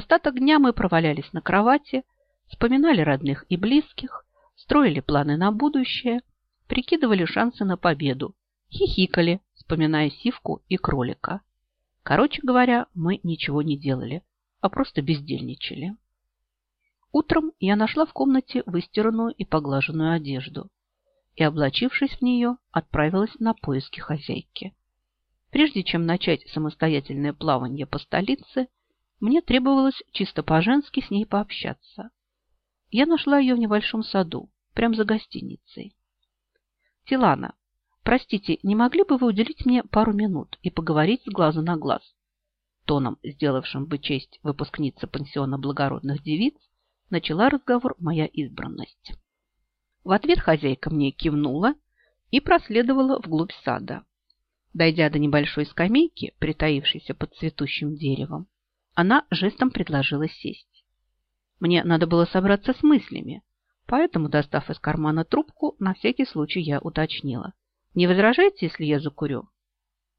Остаток дня мы провалялись на кровати, вспоминали родных и близких, строили планы на будущее, прикидывали шансы на победу, хихикали, вспоминая сивку и кролика. Короче говоря, мы ничего не делали, а просто бездельничали. Утром я нашла в комнате выстиранную и поглаженную одежду и, облачившись в нее, отправилась на поиски хозяйки. Прежде чем начать самостоятельное плавание по столице, мне требовалось чисто по-женски с ней пообщаться. Я нашла ее в небольшом саду, прямо за гостиницей. «Тилана, простите, не могли бы вы уделить мне пару минут и поговорить с глазу на глаз?» Тоном, сделавшим бы честь выпускницы пансиона благородных девиц, начала разговор моя избранность. В ответ хозяйка мне кивнула и проследовала вглубь сада. Дойдя до небольшой скамейки, притаившейся под цветущим деревом, она жестом предложила сесть. Мне надо было собраться с мыслями, поэтому, достав из кармана трубку, на всякий случай я уточнила. «Не возражаете, если я закурю?»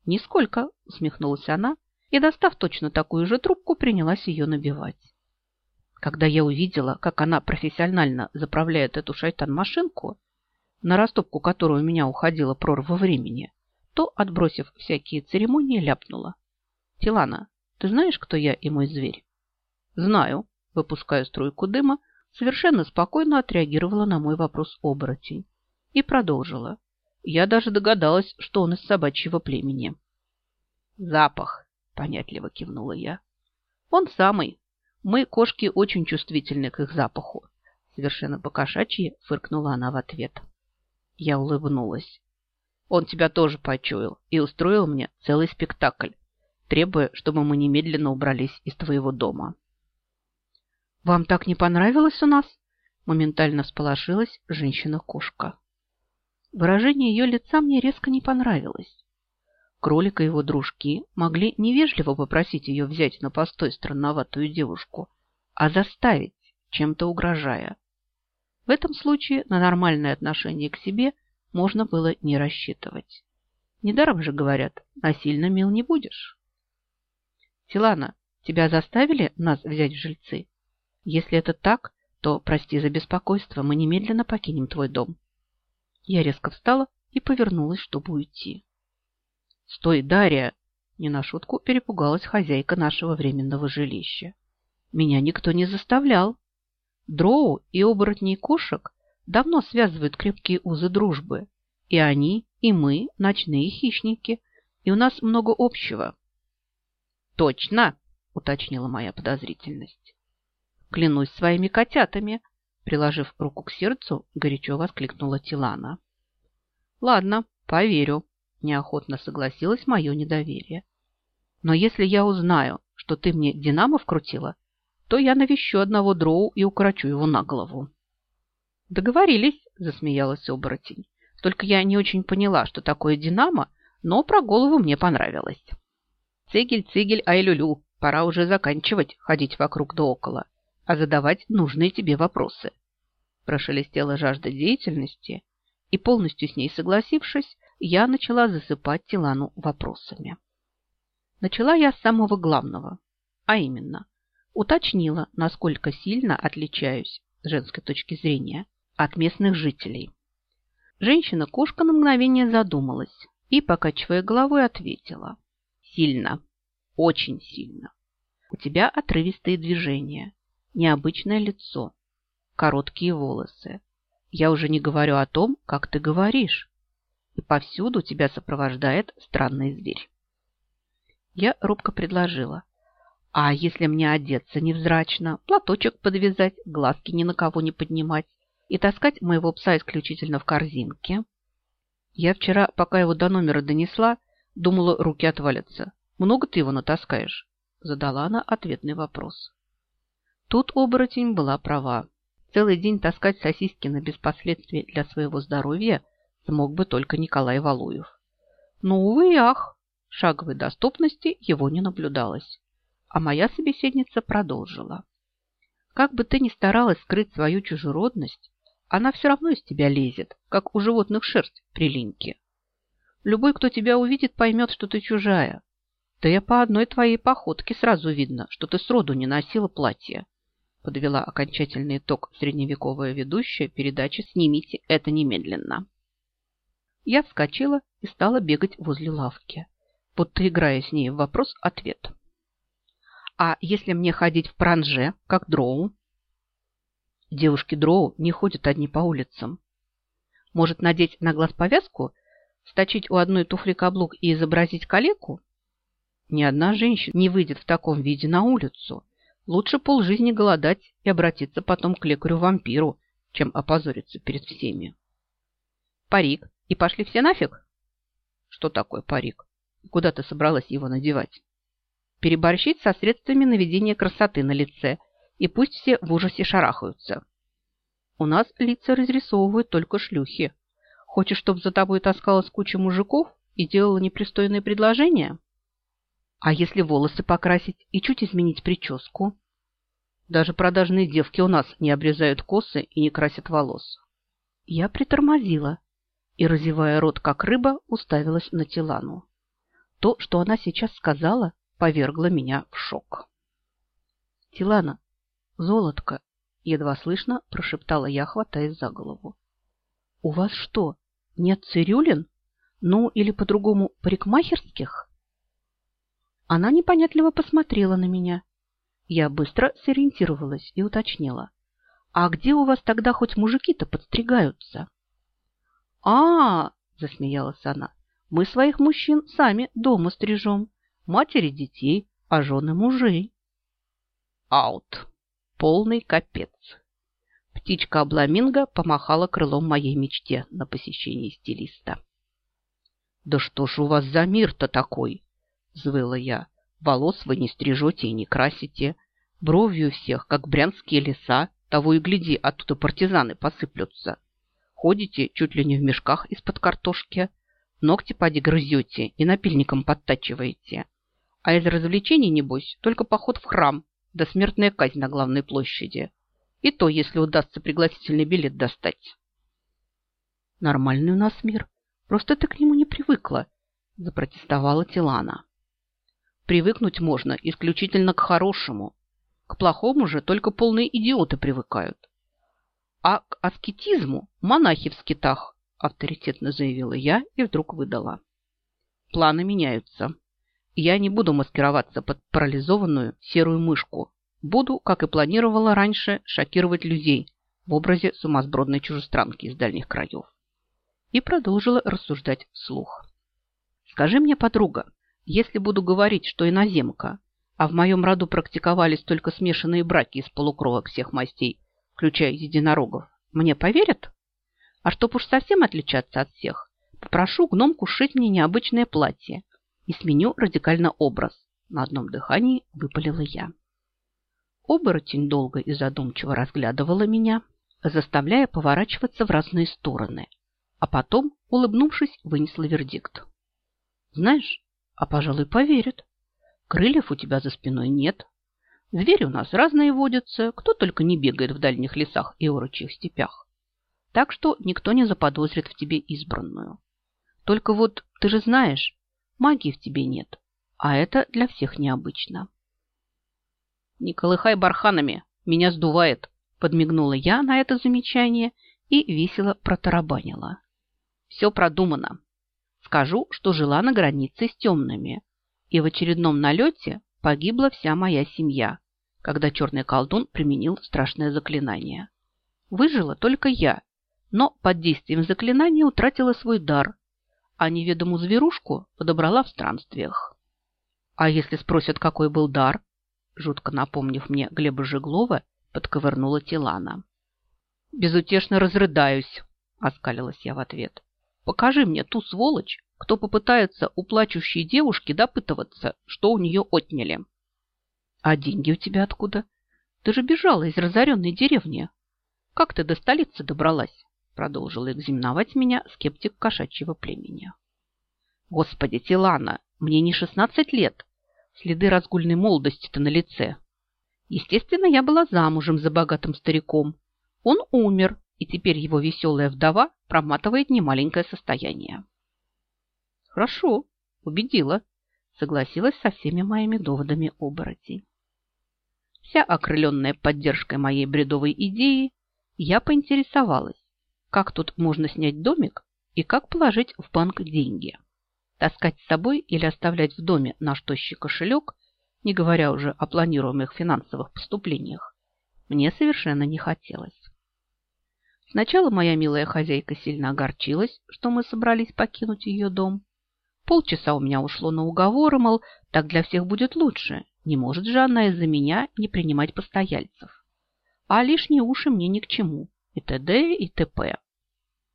«Нисколько», — усмехнулась она, и, достав точно такую же трубку, принялась ее набивать. Когда я увидела, как она профессионально заправляет эту шайтан-машинку, на растопку которой у меня уходила прорва времени, то, отбросив всякие церемонии, ляпнула. «Тилана, ты знаешь, кто я и мой зверь?» «Знаю», – выпуская струйку дыма, совершенно спокойно отреагировала на мой вопрос оборотень и продолжила. Я даже догадалась, что он из собачьего племени. «Запах», – понятливо кивнула я. «Он самый, мы, кошки, очень чувствительны к их запаху. Совершенно покошачьи фыркнула она в ответ. Я улыбнулась. Он тебя тоже почуял и устроил мне целый спектакль, требуя, чтобы мы немедленно убрались из твоего дома. «Вам так не понравилось у нас?» Моментально сполошилась женщина-кошка. Выражение ее лица мне резко не понравилось. Кролик и его дружки могли невежливо попросить ее взять на постой странноватую девушку, а заставить, чем-то угрожая. В этом случае на нормальное отношение к себе можно было не рассчитывать. Недаром же говорят, насильно мил не будешь. Тилана, тебя заставили нас взять в жильцы? Если это так, то, прости за беспокойство, мы немедленно покинем твой дом. Я резко встала и повернулась, чтобы уйти. «Стой, Дарья!» Не на шутку перепугалась хозяйка нашего временного жилища. «Меня никто не заставлял. Дроу и оборотней кошек давно связывают крепкие узы дружбы. И они, и мы – ночные хищники, и у нас много общего». «Точно!» – уточнила моя подозрительность. «Клянусь своими котятами!» Приложив руку к сердцу, горячо воскликнула Тилана. «Ладно, поверю», Неохотно согласилась мое недоверие. Но если я узнаю, что ты мне динамо вкрутила, то я навещу одного дроу и укорочу его на голову. Договорились, засмеялась оборотень. Только я не очень поняла, что такое динамо, но про голову мне понравилось. Цигель, цигель, ай-люлю, пора уже заканчивать ходить вокруг да около, а задавать нужные тебе вопросы. Прошелестела жажда деятельности, и, полностью с ней согласившись, я начала засыпать Тилану вопросами. Начала я с самого главного, а именно, уточнила, насколько сильно отличаюсь с женской точки зрения от местных жителей. Женщина-кошка на мгновение задумалась и, покачивая головой, ответила. Сильно, очень сильно. У тебя отрывистые движения, необычное лицо, короткие волосы. Я уже не говорю о том, как ты говоришь и повсюду тебя сопровождает странный зверь. Я робко предложила. А если мне одеться невзрачно, платочек подвязать, глазки ни на кого не поднимать и таскать моего пса исключительно в корзинке? Я вчера, пока его до номера донесла, думала, руки отвалятся. Много ты его натаскаешь? Задала она ответный вопрос. Тут оборотень была права. Целый день таскать сосиски на без для своего здоровья смог бы только Николай Валуев. Но, увы и ах, шаговой доступности его не наблюдалось. А моя собеседница продолжила. Как бы ты ни старалась скрыть свою чужеродность, она все равно из тебя лезет, как у животных шерсть при линьке. Любой, кто тебя увидит, поймет, что ты чужая. Да я по одной твоей походке сразу видно, что ты сроду не носила платье. Подвела окончательный итог средневековая ведущая передачи «Снимите это немедленно». Я вскочила и стала бегать возле лавки, будто играя с ней в вопрос-ответ. А если мне ходить в пранже, как дроу? Девушки дроу не ходят одни по улицам. Может, надеть на глаз повязку, сточить у одной туфли каблук и изобразить калеку? Ни одна женщина не выйдет в таком виде на улицу. Лучше полжизни голодать и обратиться потом к лекарю-вампиру, чем опозориться перед всеми. Парик. И пошли все нафиг? Что такое парик? Куда ты собралась его надевать? Переборщить со средствами наведения красоты на лице, и пусть все в ужасе шарахаются. У нас лица разрисовывают только шлюхи. Хочешь, чтобы за тобой таскалась куча мужиков и делала непристойные предложения? А если волосы покрасить и чуть изменить прическу? Даже продажные девки у нас не обрезают косы и не красят волос. Я притормозила и, разевая рот как рыба, уставилась на Тилану. То, что она сейчас сказала, повергло меня в шок. «Тилана, золотко!» — едва слышно прошептала я, хватаясь за голову. «У вас что, нет цирюлин? Ну, или по-другому парикмахерских?» Она непонятливо посмотрела на меня. Я быстро сориентировалась и уточнила. «А где у вас тогда хоть мужики-то подстригаются?» «А, -а — засмеялась она, — мы своих мужчин сами дома стрижем, матери детей, а жены мужей». Аут. Полный капец. Птичка Обламинго помахала крылом моей мечте на посещении стилиста. «Да что ж у вас за мир-то такой?» – взвыла я. «Волос вы не стрижете и не красите. Бровью всех, как брянские леса, того и гляди, оттуда партизаны посыплются. Ходите чуть ли не в мешках из-под картошки, ногти поди грызете и напильником подтачиваете. А из развлечений, небось, только поход в храм да смертная казнь на главной площади. И то, если удастся пригласительный билет достать». «Нормальный у нас мир. Просто ты к нему не привыкла», – запротестовала Тилана. Привыкнуть можно исключительно к хорошему. К плохому же только полные идиоты привыкают. А к аскетизму монахи в скитах, авторитетно заявила я и вдруг выдала. Планы меняются. Я не буду маскироваться под парализованную серую мышку. Буду, как и планировала раньше, шокировать людей в образе сумасбродной чужестранки из дальних краев. И продолжила рассуждать вслух. Скажи мне, подруга, если буду говорить, что иноземка, а в моем роду практиковались только смешанные браки из полукровок всех мастей, включая единорогов, мне поверят? А чтоб уж совсем отличаться от всех, попрошу гномку сшить мне необычное платье и сменю радикально образ. На одном дыхании выпалила я. Оборотень долго и задумчиво разглядывала меня, заставляя поворачиваться в разные стороны, а потом, улыбнувшись, вынесла вердикт. Знаешь, а, пожалуй, поверят. Крыльев у тебя за спиной нет. Звери у нас разные водятся, кто только не бегает в дальних лесах и орочих степях. Так что никто не заподозрит в тебе избранную. Только вот ты же знаешь, магии в тебе нет, а это для всех необычно. Не колыхай барханами, меня сдувает, подмигнула я на это замечание и весело протарабанила. Все продумано. Скажу, что жила на границе с темными. И в очередном налете погибла вся моя семья, когда черный колдун применил страшное заклинание. Выжила только я, но под действием заклинания утратила свой дар, а неведомую зверушку подобрала в странствиях. А если спросят, какой был дар, жутко напомнив мне Глеба Жеглова, подковырнула Тилана. «Безутешно разрыдаюсь», — оскалилась я в ответ. Покажи мне ту сволочь, кто попытается у плачущей девушки допытываться, что у нее отняли. А деньги у тебя откуда? Ты же бежала из разоренной деревни. Как ты до столицы добралась? Продолжила экзаменовать меня скептик кошачьего племени. Господи, Тилана, мне не шестнадцать лет. Следы разгульной молодости-то на лице. Естественно, я была замужем за богатым стариком. Он умер, и теперь его веселая вдова проматывает немаленькое состояние. Хорошо, убедила. согласилась со всеми моими доводами оборотей. Вся окрыленная поддержкой моей бредовой идеи, я поинтересовалась, как тут можно снять домик и как положить в банк деньги. Таскать с собой или оставлять в доме наш тощий кошелек, не говоря уже о планируемых финансовых поступлениях, мне совершенно не хотелось. Сначала моя милая хозяйка сильно огорчилась, что мы собрались покинуть ее дом. Полчаса у меня ушло на уговоры, мол, так для всех будет лучше. Не может же она из-за меня не принимать постояльцев. А лишние уши мне ни к чему. И т.д. и т.п.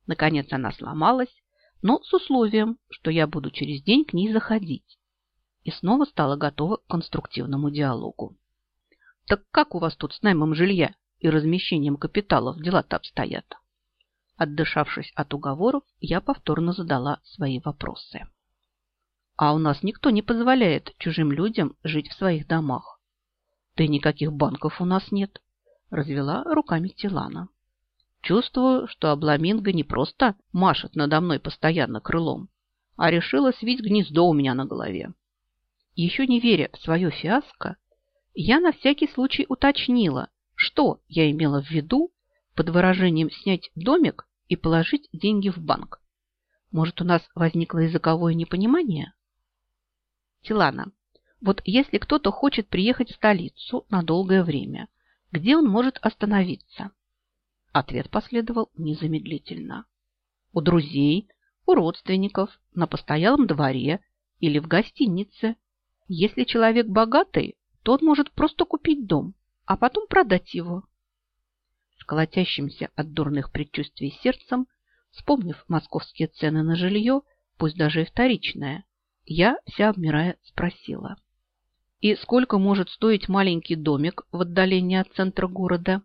Наконец она сломалась, но с условием, что я буду через день к ней заходить. И снова стала готова к конструктивному диалогу. Так как у вас тут с наймом жилья и размещением капиталов дела-то обстоят? Отдышавшись от уговоров, я повторно задала свои вопросы. А у нас никто не позволяет чужим людям жить в своих домах. Да и никаких банков у нас нет, развела руками Тилана. Чувствую, что Обламинго не просто машет надо мной постоянно крылом, а решила свить гнездо у меня на голове. Еще не веря в свое фиаско, я на всякий случай уточнила, что я имела в виду под выражением «снять домик» и положить деньги в банк. Может, у нас возникло языковое непонимание? Тилана, вот если кто-то хочет приехать в столицу на долгое время, где он может остановиться? Ответ последовал незамедлительно. У друзей, у родственников, на постоялом дворе или в гостинице. Если человек богатый, то он может просто купить дом, а потом продать его. С от дурных предчувствий сердцем, вспомнив московские цены на жилье, пусть даже и вторичное, я, вся обмирая, спросила. И сколько может стоить маленький домик в отдалении от центра города?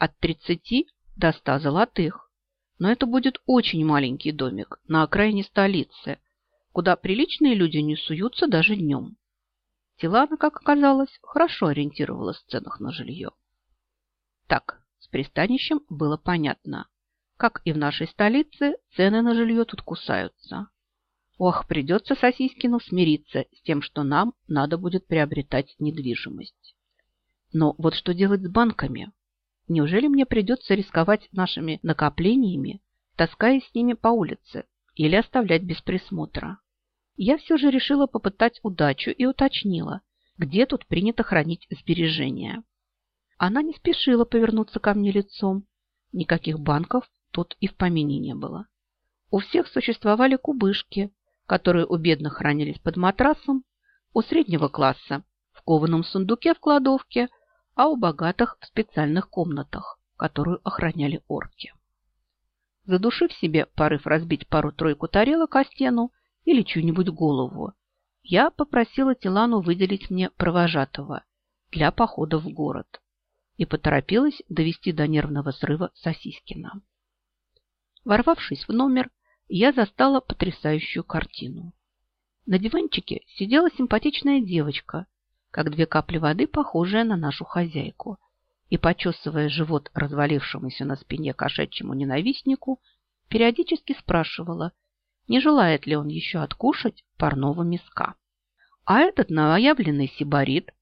От 30 до 100 золотых. Но это будет очень маленький домик на окраине столицы, куда приличные люди не суются даже днем. Тилана, как оказалось, хорошо ориентировалась в ценах на жилье. Так, с пристанищем было понятно. Как и в нашей столице, цены на жилье тут кусаются. Ох, придется Сосискину смириться с тем, что нам надо будет приобретать недвижимость. Но вот что делать с банками? Неужели мне придется рисковать нашими накоплениями, таскаясь с ними по улице или оставлять без присмотра? Я все же решила попытать удачу и уточнила, где тут принято хранить сбережения. Она не спешила повернуться ко мне лицом. Никаких банков тут и в помине не было. У всех существовали кубышки, которые у бедных хранились под матрасом, у среднего класса в кованом сундуке в кладовке – а у богатых в специальных комнатах, которую охраняли орки. Задушив себе порыв разбить пару-тройку тарелок о стену или чью-нибудь голову, я попросила Тилану выделить мне провожатого для похода в город и поторопилась довести до нервного срыва Сосискина. Ворвавшись в номер, я застала потрясающую картину. На диванчике сидела симпатичная девочка как две капли воды, похожая на нашу хозяйку, и, почесывая живот развалившемуся на спине кошачьему ненавистнику, периодически спрашивала, не желает ли он еще откушать парного миска. А этот новоявленный сибарит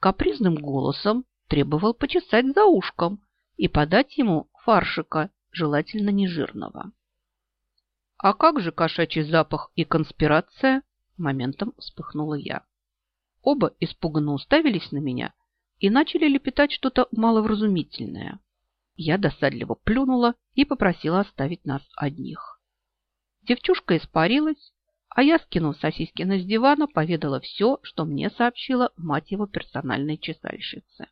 капризным голосом требовал почесать за ушком и подать ему фаршика, желательно нежирного. «А как же кошачий запах и конспирация?» Моментом вспыхнула я. Оба испуганно уставились на меня и начали лепетать что-то маловразумительное. Я досадливо плюнула и попросила оставить нас одних. Девчушка испарилась, а я, скинув Сосискина с дивана, поведала все, что мне сообщила мать его персональной чесальщицы.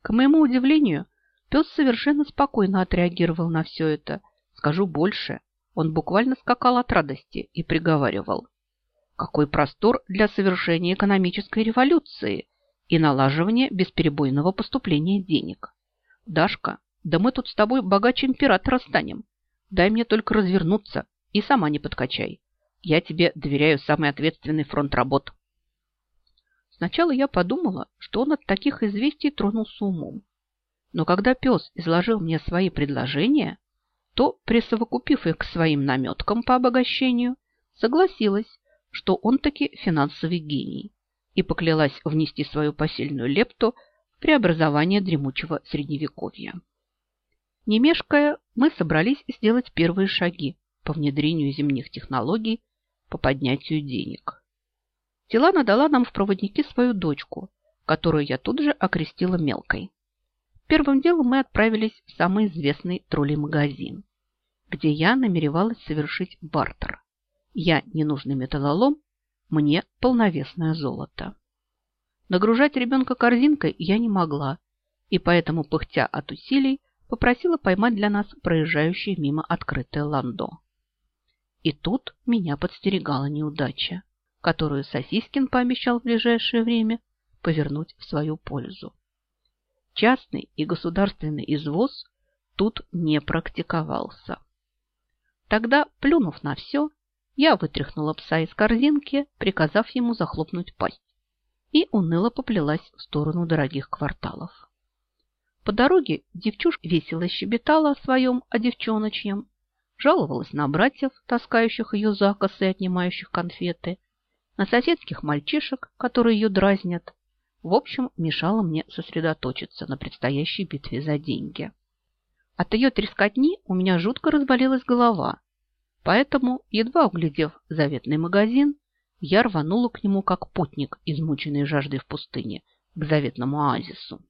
К моему удивлению, пес совершенно спокойно отреагировал на все это. Скажу больше, он буквально скакал от радости и приговаривал. Какой простор для совершения экономической революции и налаживания бесперебойного поступления денег. Дашка, да мы тут с тобой богаче императора станем. Дай мне только развернуться и сама не подкачай. Я тебе доверяю самый ответственный фронт работ. Сначала я подумала, что он от таких известий тронулся умом. Но когда пес изложил мне свои предложения, то, присовокупив их к своим наметкам по обогащению, согласилась, что он таки финансовый гений и поклялась внести свою посильную лепту в преобразование дремучего средневековья. Не мешкая, мы собрались сделать первые шаги по внедрению земных технологий по поднятию денег. Тилана дала нам в проводники свою дочку, которую я тут же окрестила мелкой. Первым делом мы отправились в самый известный троллей-магазин, где я намеревалась совершить бартер. Я ненужный металлолом, мне полновесное золото. Нагружать ребенка корзинкой я не могла, и поэтому, пыхтя от усилий, попросила поймать для нас проезжающее мимо открытое ландо. И тут меня подстерегала неудача, которую Сосискин пообещал в ближайшее время повернуть в свою пользу. Частный и государственный извоз тут не практиковался. Тогда, плюнув на все, я вытряхнула пса из корзинки, приказав ему захлопнуть пасть, и уныло поплелась в сторону дорогих кварталов. По дороге девчушка весело щебетала о своем, о девчоночьем, жаловалась на братьев, таскающих ее за косы и отнимающих конфеты, на соседских мальчишек, которые ее дразнят. В общем, мешала мне сосредоточиться на предстоящей битве за деньги. От ее трескотни у меня жутко разболелась голова, Поэтому, едва углядев заветный магазин, я рванула к нему, как путник, измученный жаждой в пустыне, к заветному оазису.